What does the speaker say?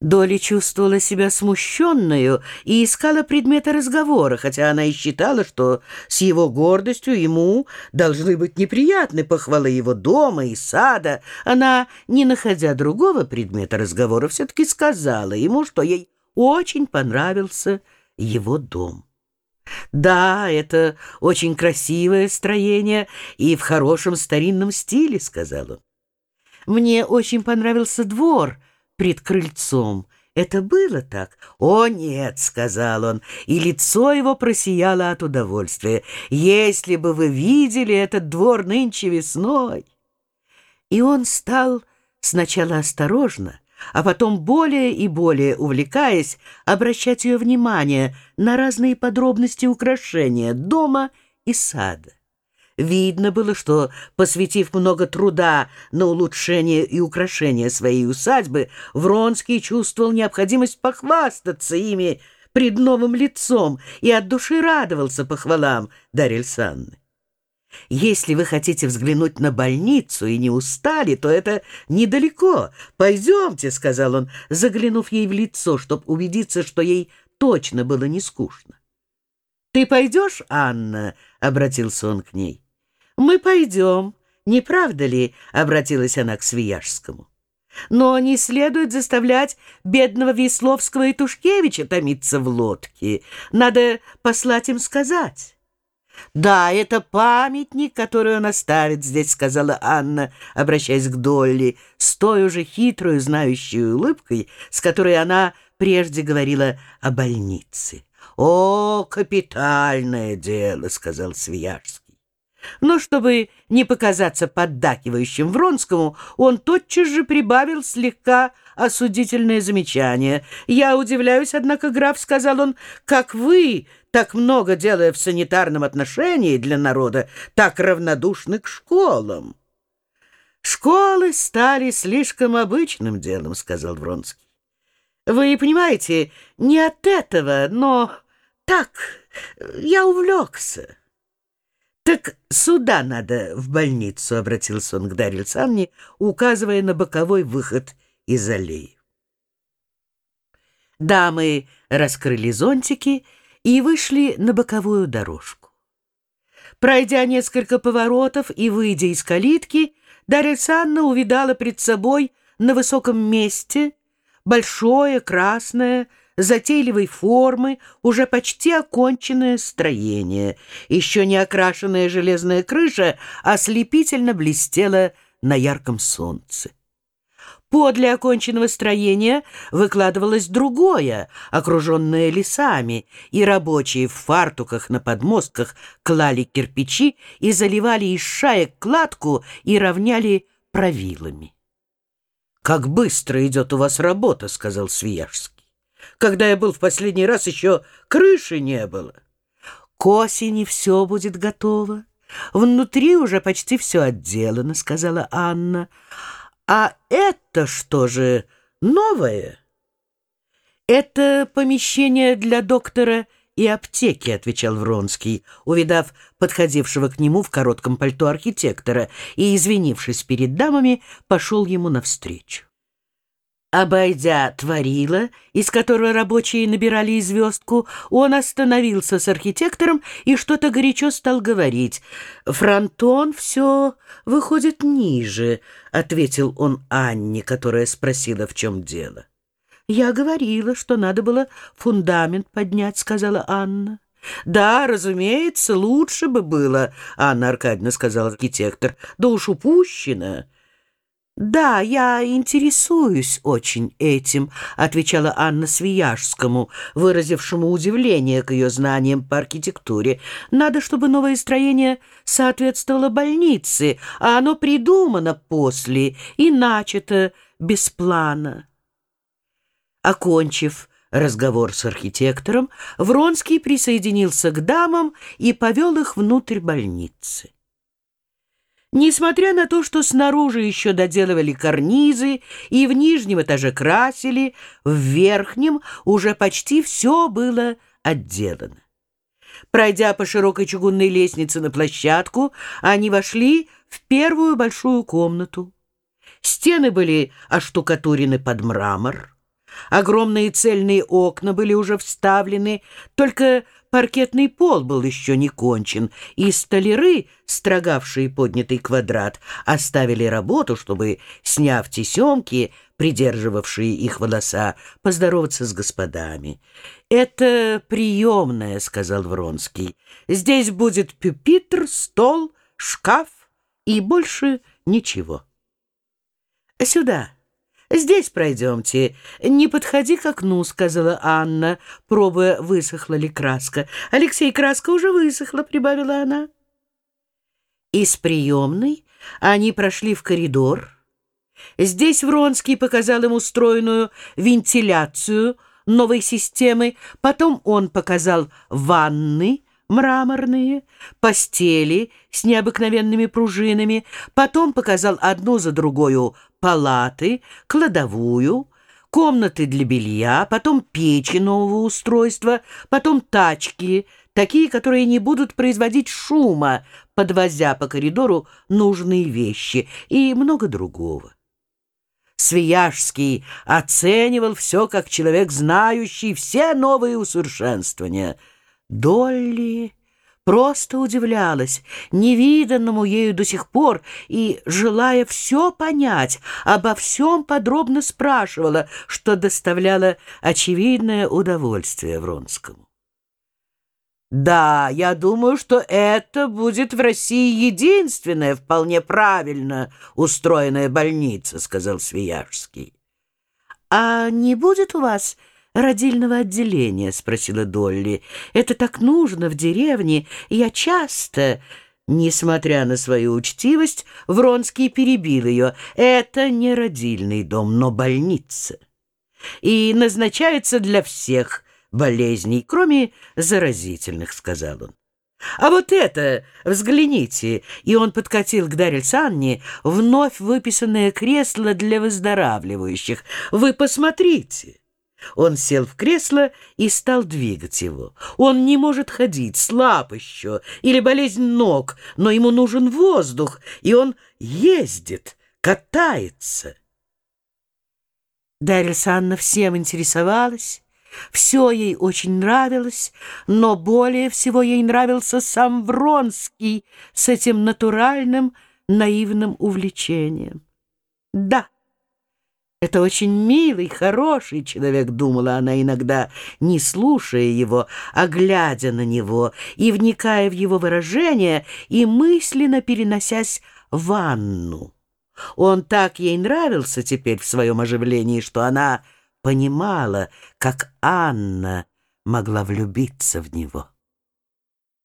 Доли чувствовала себя смущенную и искала предмета разговора, хотя она и считала, что с его гордостью ему должны быть неприятны похвалы его дома и сада. Она, не находя другого предмета разговора, все-таки сказала ему, что ей очень понравился его дом. «Да, это очень красивое строение и в хорошем старинном стиле», — сказал он. «Мне очень понравился двор», пред крыльцом. Это было так? «О, нет!» — сказал он, и лицо его просияло от удовольствия. «Если бы вы видели этот двор нынче весной!» И он стал сначала осторожно, а потом более и более увлекаясь, обращать ее внимание на разные подробности украшения дома и сада. Видно было, что, посвятив много труда на улучшение и украшение своей усадьбы, Вронский чувствовал необходимость похвастаться ими пред новым лицом и от души радовался похвалам Дарьи Александровны. «Если вы хотите взглянуть на больницу и не устали, то это недалеко. Пойдемте», — сказал он, заглянув ей в лицо, чтобы убедиться, что ей точно было не скучно. «Ты пойдешь, Анна?» — обратился он к ней. «Мы пойдем, не правда ли?» — обратилась она к Свияжскому. «Но не следует заставлять бедного Весловского и Тушкевича томиться в лодке. Надо послать им сказать». «Да, это памятник, который он оставит здесь», — сказала Анна, обращаясь к Долли, с той уже хитрой, знающей улыбкой, с которой она прежде говорила о больнице. «О, капитальное дело», — сказал Свияжский. Но чтобы не показаться поддакивающим Вронскому, он тотчас же прибавил слегка осудительное замечание. «Я удивляюсь, однако, граф, — сказал он, — как вы, так много делая в санитарном отношении для народа, так равнодушны к школам». «Школы стали слишком обычным делом», — сказал Вронский. «Вы понимаете, не от этого, но так, я увлекся». «Так сюда надо, в больницу», — обратился он к Дарье Александровне, указывая на боковой выход из аллеи. Дамы раскрыли зонтики и вышли на боковую дорожку. Пройдя несколько поворотов и выйдя из калитки, Дарья Александровна увидала пред собой на высоком месте большое красное затейливой формы, уже почти оконченное строение. Еще не окрашенная железная крыша ослепительно блестела на ярком солнце. Подле оконченного строения выкладывалось другое, окруженное лесами, и рабочие в фартуках на подмостках клали кирпичи и заливали из шаек кладку и равняли правилами. «Как быстро идет у вас работа», — сказал Свияжский. Когда я был в последний раз, еще крыши не было. К осени все будет готово. Внутри уже почти все отделано, сказала Анна. А это что же, новое? Это помещение для доктора и аптеки, отвечал Вронский, увидав подходившего к нему в коротком пальто архитектора и, извинившись перед дамами, пошел ему навстречу. Обойдя творила, из которого рабочие набирали звездку, он остановился с архитектором и что-то горячо стал говорить. «Фронтон все выходит ниже», — ответил он Анне, которая спросила, в чем дело. «Я говорила, что надо было фундамент поднять», — сказала Анна. «Да, разумеется, лучше бы было», — Анна Аркадьевна сказала архитектор. «Да уж упущено». «Да, я интересуюсь очень этим», — отвечала Анна Свияжскому, выразившему удивление к ее знаниям по архитектуре. «Надо, чтобы новое строение соответствовало больнице, а оно придумано после и начато без плана». Окончив разговор с архитектором, Вронский присоединился к дамам и повел их внутрь больницы. Несмотря на то, что снаружи еще доделывали карнизы и в нижнем этаже красили, в верхнем уже почти все было отделано. Пройдя по широкой чугунной лестнице на площадку, они вошли в первую большую комнату. Стены были оштукатурены под мрамор. Огромные цельные окна были уже вставлены, только паркетный пол был еще не кончен, и столяры, строгавшие поднятый квадрат, оставили работу, чтобы, сняв тесемки, придерживавшие их волоса, поздороваться с господами. «Это приемная», — сказал Вронский. «Здесь будет пюпитр, стол, шкаф и больше ничего». «Сюда». «Здесь пройдемте. Не подходи к окну», — сказала Анна, пробуя, высохла ли краска. «Алексей, краска уже высохла», — прибавила она. Из приемной они прошли в коридор. Здесь Вронский показал им устроенную вентиляцию новой системы, потом он показал ванны, мраморные, постели с необыкновенными пружинами, потом показал одну за другою палаты, кладовую, комнаты для белья, потом печи нового устройства, потом тачки, такие, которые не будут производить шума, подвозя по коридору нужные вещи и много другого. Свияжский оценивал все как человек, знающий все новые усовершенствования — Долли просто удивлялась невиданному ею до сих пор и, желая все понять, обо всем подробно спрашивала, что доставляло очевидное удовольствие Вронскому. «Да, я думаю, что это будет в России единственная вполне правильно устроенная больница», — сказал Свияжский. «А не будет у вас родильного отделения?» — спросила Долли. «Это так нужно в деревне. Я часто...» Несмотря на свою учтивость, Вронский перебил ее. «Это не родильный дом, но больница. И назначается для всех болезней, кроме заразительных», — сказал он. «А вот это, взгляните!» И он подкатил к Дарье Санне вновь выписанное кресло для выздоравливающих. «Вы посмотрите!» Он сел в кресло и стал двигать его. Он не может ходить, слаб еще, или болезнь ног, но ему нужен воздух, и он ездит, катается. Дарья Санна всем интересовалась, все ей очень нравилось, но более всего ей нравился сам Вронский с этим натуральным наивным увлечением. Да. «Это очень милый, хороший человек», — думала она иногда, не слушая его, а глядя на него и вникая в его выражение и мысленно переносясь в ванну. Он так ей нравился теперь в своем оживлении, что она понимала, как Анна могла влюбиться в него.